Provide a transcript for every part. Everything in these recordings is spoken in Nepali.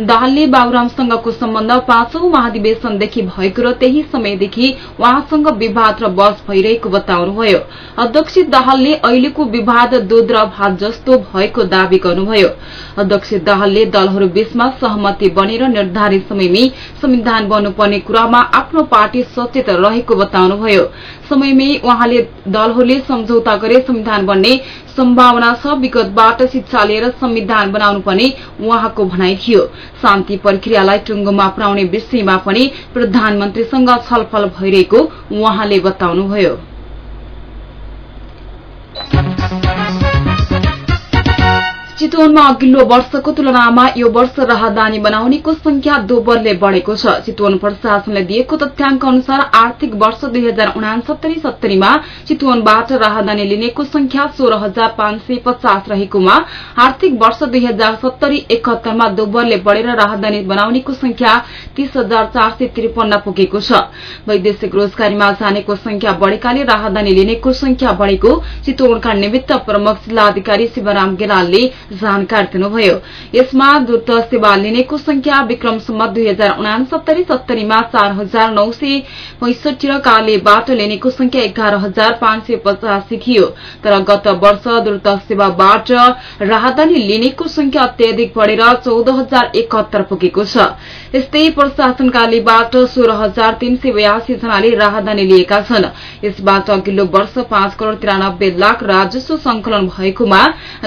दाहालले बाबुरामसँगको सम्बन्ध पाँचौं महाधिवेशनदेखि भएको र त्यही समयदेखि उहाँसँग विवाद र बस भइरहेको बताउनुभयो। अध्यक्ष दाहालले अहिलेको विवाद दूध र भात जस्तो भएको दावी गर्नुभयो। अध्यक्ष दाहालले दलहरू बीचमा सहमति बनेर निर्धारित समयमै संविधान बन्नुपर्ने कुरामा आफ्नो पार्टी सचेत रहेको बताउनुभयो। समयमै उहाँले दलहरूले सम्झौता गरे संविधान बन्ने सम्भावना छ। विगतबाट शिक्षा लिएर संविधान बनाउनु पर्ने उहाँको भनाइ थियो। शान्ति प्रक्रियालाई टुंगोमा पुर्याउने विषयमा पनि प्रधानमन्त्रीसँग छलफल भइरहेको उहाँले बताउनुभयो। चितवनमा अघिल्लो वर्षको तुलनामा यो वर्ष राहदानी बनाउनेको संख्या दोब्बरले बढ़ेको छ। चितवन प्रशासनले दिएको तथ्याङ्क अनुसार आर्थिक वर्ष दुई हजार उनासत्तरी सत्तरीमा चितवनबाट राहदानी लिनेको संख्या सोह्र हजार पाँच सय पचास रहेकोमा आर्थिक वर्ष दुई हजार सत्तरी एकहत्तरमा दोब्बरले बढ़ेर राहदानी बनाउनेको संख्या तीस हजार चार सय त्रिपन्न पुगेको छ। वैदेशिक रोजगारीमा जानेको संख्या बढ़ेकाले राहदानी लिनेको संख्या बढ़ेको चितवनका निमित्त प्रमुख जिल्लाधिकारी शिवराम गेलालले जानकारी दिनुभयो यसमा द्रुत सेवा लिनेको संख्या विक्रमसम्म दुई हजार उनासत्तरी सत्तरीमा चार हजार नौ सय पैंसठी र कालेबाट लिनेको संख्या एघार हजार पाँच सय पचासी थियो। तर गत वर्ष द्रुत सेवाबाट राहदानी लिनेको संख्या अत्याधिक बढ़ेर चौध हजार एकहत्तर पुगेको छ। यस्तै प्रशासनकालीबाट सोह्र हजार तीन सय बयासी जनाले राहदानी लिएका छन्। यसबाट अघिल्लो वर्ष पाँच करोड़ तिरानब्बे लाख राजस्व संकलन भएकोमा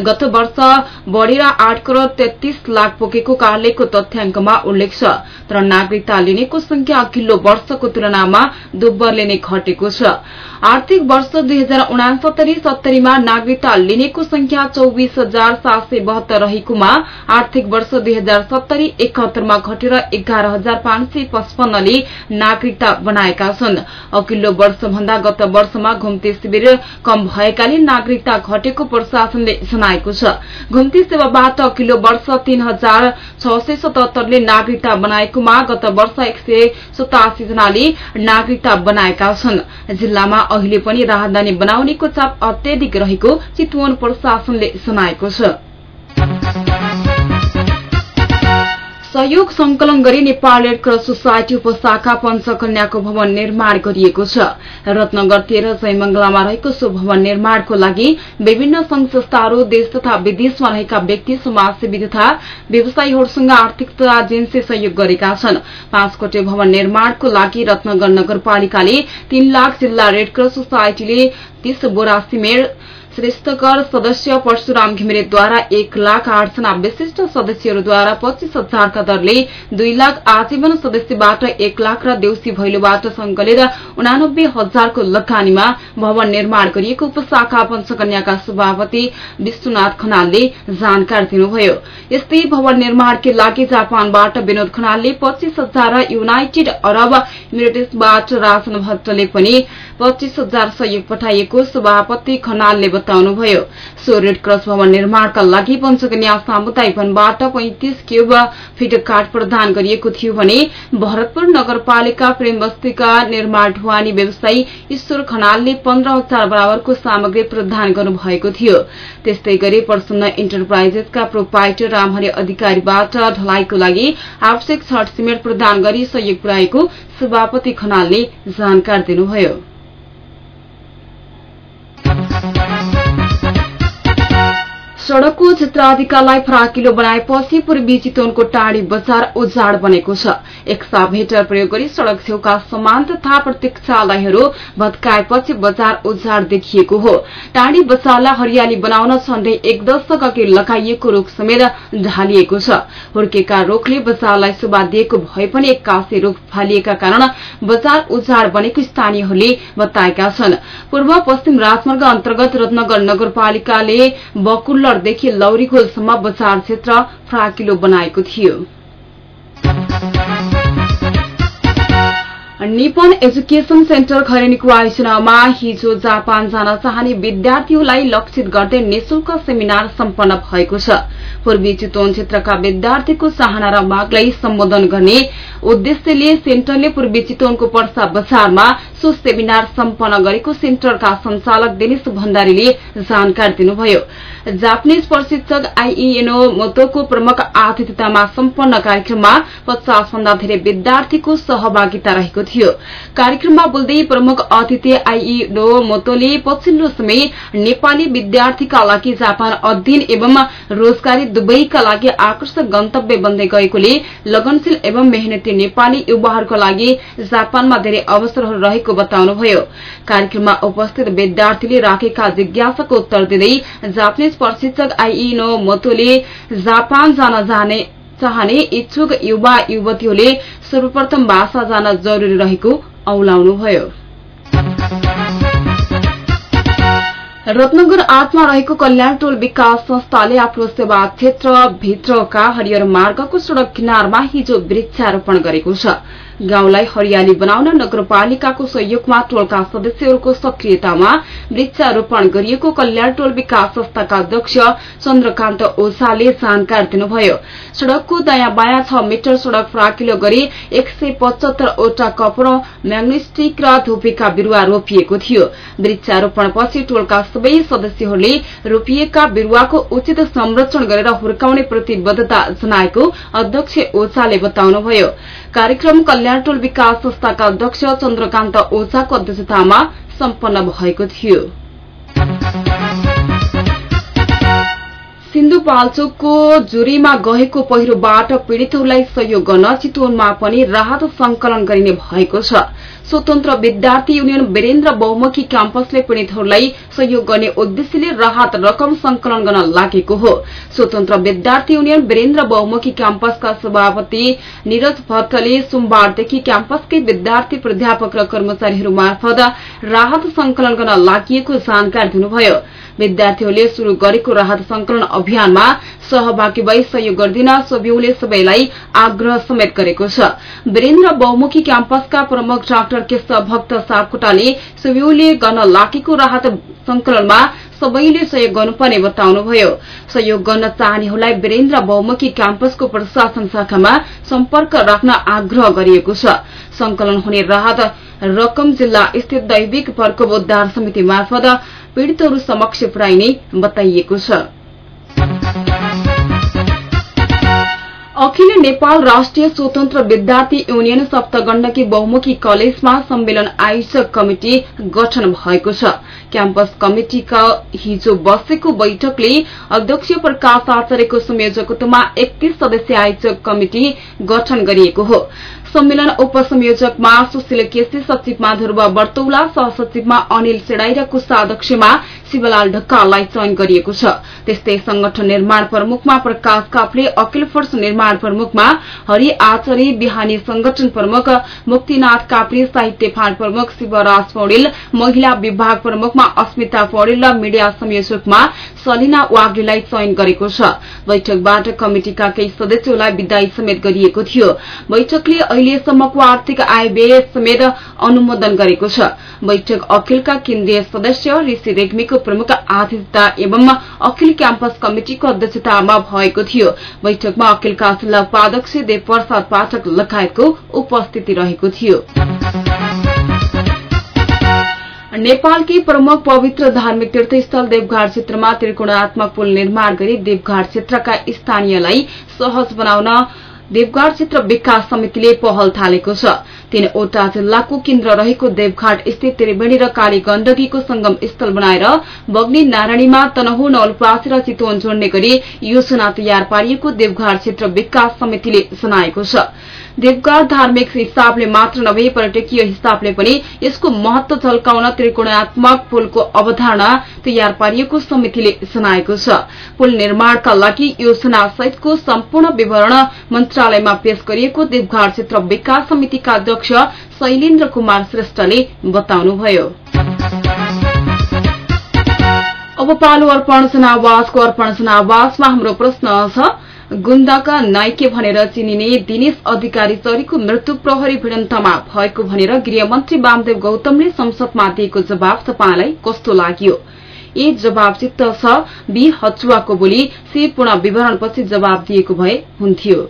गत वर्ष बढ़ेर आठ करोड़ तेत्तीस लाख पुगेको कार्यालयको तथ्याङ्कमा उल्लेख छ। तर नागरिकता लिनेको संख्या अघिल्लो वर्षको तुलनामा दोब्बरले नै घटेको छ। आर्थिक वर्ष दुई हजार उनासत्तरी सत्तरीमा नागरिकता लिनेको संख्या चौविस हजार सात सय बहत्तर रहेकोमा आर्थिक वर्ष दुई हजार सत्तरी एकहत्तरमा घटेर एघार हजार पाँच सय पचपन्नले नागरिकता बनाएका छन्। अघिल्लो वर्षभन्दा गत वर्षमा घुम्ती शिविर कम भएकाले नागरिकता घटेको प्रशासनले जनाएको छ। घुम्ती सेवाबाट अघिल्लो वर्ष तीन हजार छ सय सतहत्तरले नागरिकता बनाएकोमा गत वर्ष एक सय सतासी जनाले नागरिकता बनाएका छन्। जिल्लामा अहिले पनि राहदानी बनाउनेको चाप अत्याधिक रहेको चितवन प्रशासनले जनाएको छ। सहयोग संकलन गरी नेपाल रेड क्रस सोसाइटी उपशाखा पञ्चकन्याको भवन निर्माण गरिएको छ। रत्नगर तेह्र जयमंगलामा रहेको सो भवन निर्माणको लागि विभिन्न संघ संस्थाहरू देश तथा विदेशमा रहेका व्यक्ति समाजसेवी तथा व्यवसायीहरूसँग आर्थिक तथा एजेन्सी सहयोग गरेका छन्। पाँच कोटे भवन निर्माणको लागि रत्नगर नगरपालिकाले तीन लाख जिल्ला रेड क्रस सोसाइटीले तीस बोरा सिमेन्ट श्रेष्ठकर सदस्य परशुराम घिमिरेद्वारा एक लाख आठजना विशिष्ट सदस्यहरूद्वारा पच्चीस हजारका दरले दुई लाख आजीवन सदस्यबाट एक लाख र देउसी भैलोबाट संकलित उनानब्बे हजारको लगानीमा भवन निर्माण गरिएको उपशाखा पञ्चकन्याका सभापति विश्वनाथ खनालले जानकारी दिनुभयो। यस्तै भवन निर्माणकै लागि जापानबाट विनोद खनालले पच्चीस हजार र युनाइटेड अरब इमिरेट्सबाट राजन भट्टले पनि पच्चीस हजार सहयोग पठाइएको सभापति खनालले बताउनुभयो। सो रेड क्रस भवन निर्माणका लागि पञ्चकन्या सामुदायिक वनबाट पैंतिस क्यूब फिट काठ प्रदान गरिएको थियो भने भरतपुर नगरपालिका प्रेम बस्तीका निर्माण ढुवानी व्यवसायी ईश्वर खनालले पन्ध्र हजार बराबरको सामग्री प्रदान गर्नुभएको थियो। त्यस्तै गरी प्रसन्न इन्टरप्राइजेसका प्रोपाइटर रामहरि अधिकारीबाट ढलाईको लागि आवश्यक छठ सिमेन्ट प्रदान गरी सहयोग पुर्याएको सभापति खनालले जानकारी दिनुभयो। सड़कको क्षेत्राधिकारलाई फराकिलो बनाएपछि पूर्वी चितवनको टाढी बजार उजाड बनेको छ। एक्साभेटर प्रयोग गरी सड़क छेउका समान तथा प्रतीक्षालयहरू भत्काएपछि बजार उजाड देखिएको हो। टाढी बजारलाई हरियाली बनाउन झण्डै एक दशक अघि लगाइएको रूख समेत ढालिएको छ। हुर्केका रूखले बजारलाई शोभा दिएको भए पनि एक्कासी रूख फालिएका कारण बजार उजाड बनेको स्थानीयहरूले बताएका छन्। पूर्व पश्चिम राजमार्ग अन्तर्गत रत्नगर नगरपालिकाले बकुल्ल देखि लौरी खोलसम्म बजार क्षेत्र फ्राकिलो बनाएको थियो। निपन एजुकेशन सेन्टर खरेनीको आयोजनामा हिजो जापान जान चाहने विद्यार्थीहरूलाई लक्षित गर्दै निशुल्क सेमिनार सम्पन्न भएको छ। पूर्वी चितवन क्षेत्रका विद्यार्थीको चाहना र मागलाई सम्बोधन गर्ने उद्देश्यले सेन्टरले पूर्वी चितवनको पर्सा बजारमा सो सेमिनार सम्पन्न गरेको सेन्टरका संचालक दिनेश भण्डारीले जानकारी दिनुभयो। जापानिज प्रशिक्षक आइइएनो मोतोको प्रमुख आतिथ्यतामा सम्पन्न कार्यक्रममा पचास भन्दा धेरै विद्यार्थीको सहभागिता रहेको थियो। कार्यक्रममा बोल्दै प्रमुख अतिथि आइइनो मोतोले पछिल्लो समय नेपाली विद्यार्थीका लागि जापान अध्ययन एवं रोजगारी दुवैका लागि आकर्षक गन्तव्य बन्दै गएकोले लगनशील एवं मेहनती नेपाली युवाहरूका लागि जापानमा धेरै अवसरहरू रहेको बताउनुभयो। कार्यक्रममा उपस्थित विद्यार्थीले राखेका जिज्ञासाको उत्तर दिँदै जापानिज प्रशिक्षक आइइनो मोतोले जापान जान जाने चाहने इच्छुक युवा युवतीहरूले सर्वप्रथम भाषा जान जरूरी रहेको औलाउनुभयो। रत्नगर आठमा रहेको कल्याण टोल विकास संस्थाले आफ्नो सेवा क्षेत्र भित्रका हरियर मार्गको सड़क किनारमा हिजो वृक्षारोपण गरेको छ। गाउँलाई हरियाली बनाउन नगरपालिकाको सहयोगमा टोलका सदस्यहरूको सक्रियतामा वृक्षारोपण गरिएको कल्याण टोल विकास संस्थाका अध्यक्ष चन्द्रकान्त ओझाले जानकारी दिनुभयो। सड़कको दायाँ बायाँ छ मिटर सड़क फ्राकिलो गरी एक सय पचहत्तरवटा कपर म्याग्नेस्टिक र धुपीका बिरूवा रोपिएको थियो। वृक्षारोपणपछि टोलका सबै सदस्यहरूले रोपिएका बिरूवाको उचित संरक्षण गरेर हुर्काउने प्रतिबद्धता जनाएको अध्यक्ष ओझाले बताउनुभयो। कार्यक्रम टोल विकास संस्थाका अध्यक्ष चन्द्रकान्त ओझाको अध्यक्षतामा सम्पन्न भएको थियो। सिन्धुपाल्चोकको जुरीमा गएको पहिरोबाट पीड़ितहरूलाई सहयोग गर्न चितवनमा पनि राहत संकलन गरिने भएको छ। स्वतन्त्र विद्यार्थी युनियन वीरेन्द्र बहुमुखी क्याम्पसले पीड़ितहरूलाई सहयोग गर्ने उद्देश्यले राहत रकम संकलन गर्न लागेको हो। स्वतन्त्र विद्यार्थी युनियन वीरेन्द्र बहुमुखी क्याम्पसका सभापति निरज भट्टले सोमबारदेखि क्याम्पसकै विद्यार्थी प्राध्यापक र कर्मचारीहरू मार्फत राहत संकलन गर्न लागि जानकारी दिनुभयो। विद्यार्थीहरूले शुरू गरेको राहत संकलन अभियानमा सहभागी भई सहयोग गरिदिन सोब्यूले सबैलाई आग्रह समेत गरेको छ। वीरेन्द्र बहुमुखी क्याम्पसका प्रमुख डाक्टर केशव भक्त सापकोटाले सोब्यूले गर्न लागेको राहत संकलनमा सबैले सहयोग गर्नुपर्ने बताउनुभयो। सहयोग गर्न चाहनेहरूलाई वीरेन्द्र बहुमुखी क्याम्पसको प्रशासन शाखामा सम्पर्क राख्न आग्रह गरिएको छ। संकलन हुने राहत रकम जिल्ला स्थित दैविक पर्कोद्धार समिति मार्फत पीड़ितहरू समक्ष पुर्याइने बताइएको छ। अखिल नेपाल राष्ट्रिय स्वतन्त्र विद्यार्थी युनियन सप्तगण्डकी बहुमुखी कलेजमा सम्मेलन आयोजक कमिटि गठन भएको छ। क्याम्पस कमिटिका हिजो बसेको बैठकले अध्यक्ष प्रकाश आचार्यको संयोजकत्वमा एकतीस सदस्यीय आयोजक कमिटि गठन गरिएको हो। सम्मेलन उपसंयोजकमा सुशील केसी सचिवमा ध्रुव बर्तौला सहसचिवमा अनिल सेडाई र कोषाध्यक्षमा शिवलाल ढक्काललाई चयन गरिएको छ। त्यस्तै संगठन निर्माण प्रमुखमा प्रकाश काफले अखिल फोर्स निर्माण प्रमुखमा हरि आचार्य बिहानी संगठन प्रमुख मुक्तिनाथ काप्रे साहित्य फाँड प्रमुख शिवराज पौडेल महिला विभाग प्रमुखमा अस्मिता पौडेल र मीडिया संयोजकमा सलिना वाग्लीलाई चयन गरेको छ। बैठकबाट कमिटिका केही सदस्यहरूलाई विदाई समेत गरिएको थियो। बैठकले अहिलेसम्मको आर्थिक आय व्यय समेत अनुमोदन गरेको छ। बैठक अखिलका केन्द्रीय सदस्य ऋषि रेग्मीको प्रमुख आतिथ्यता एवं अखिल क्याम्पस कमिटिको अध्यक्षतामा भएको थियो। बैठकमा अखिलका जिल्ला उपाध्यक्ष देव प्रसाद पाठक लगायतको उपस्थिति रहेको थियो। नेपालकै प्रमुख पवित्र धार्मिक तीर्थस्थल देवघाट क्षेत्रमा त्रिकोणात्मक पुल निर्माण गरी देवघाट क्षेत्रका स्थानीयलाई सहज बनाउन देवघाट क्षेत्र विकास समितिले पहल थालेको छ। तीनवटा जिल्लाको केन्द्र रहेको देवघाट स्थित त्रिवेणी र काली गण्डकीको संगम स्थल बनाएर बग्ने नारायणीमा तनहु नवलप्रासी र चितवन जोड्ने गरी योजना तयार पारिएको देवघाट क्षेत्र विकास समितिले जनाएको छ। देवघाट धार्मिक हिसाबले मात्र नभए पर्यटकीय हिसाबले पनि यसको महत्व झल्काउन त्रिकोणात्मक पुलको अवधारणा तयार पारिएको समितिले जनाएको छ। पुल निर्माणका लागि योजना सहितको सम्पूर्ण विवरण मन्त्रालयमा पेश गरिएको देवघाट क्षेत्र विकास समितिका अध्यक्ष शैलेन्द्र कुमार श्रेष्ठले बताउनुभयो। अब पालो अर्पण जनावासको अर्पण जनावासमा हाम्रो प्रश्न छ गुण्डाका नाइके भनेर चिनिने दिनेश अधिकारी चरीको मृत्यु प्रहरी भिडन्तमा भएको भनेर गृहमन्त्री वामदेव गौतमले संसदमा दिएको जवाब तपाईँलाई कस्तो लाग्यो? ए जवाबचित्त छ बी हचुवाको बोली सी पूर्ण विवरणपछि जवाब दिएको भए हुन्थ्यो।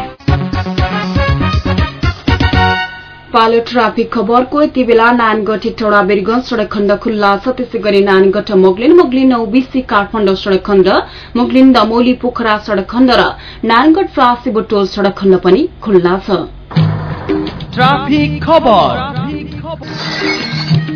पालो ट्राफिक खबरको यति बेला नानगढ हेटौडा बेरगंज सड़क खण्ड खुल्ला छ त्यसै गरी नानगढ मोगलिन मोगलिन ओबिसी काठमाडौँ सड़क खण्ड मोगलिन दमोली पोखरा सड़क खण्ड र नानगढ फ्रासी बोटोल सड़क खण्ड पनि खुल्ला छ।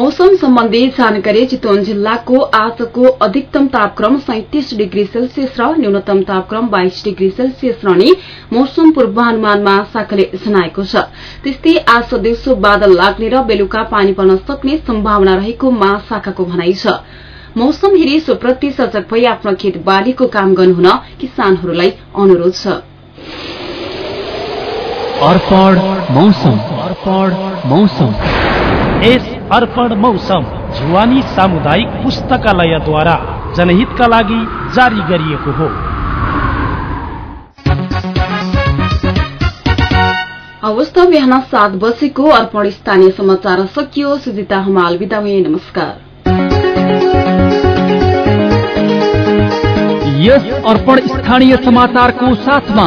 मौसम सम्बन्धी जानकारी चितवन जिल्लाको आजको अधिकतम तापक्रम सैतिस डिग्री सेल्सियस र न्यूनतम तापक्रम बाइस डिग्री सेल्सियस रहने मौसम पूर्वानुमान महाशाखाले जनाएको छ। त्यस्तै आज दिउँसो बादल लाग्ने र बेलुका पानी पर्न सक्ने सम्भावना रहेको महाशाखाको भनाइ छ। मौसम हेरी सोप्रति सजग भई आफ्नो खेत बालीको काम गर्नुहुन किसानहरूलाई अनुरोध छ। यस अर्पण मौसम जुवानी सामुदायिक पुस्तकालयद्वारा जनहितका लागि जारी गरिएको हो। अवस्था बिहान सात बजेको अर्पण स्थानीय समाचार सकियो। सुजिता हमाल बिदा भए नमस्कार। यस अर्पण स्थानीय समाचारको साथमा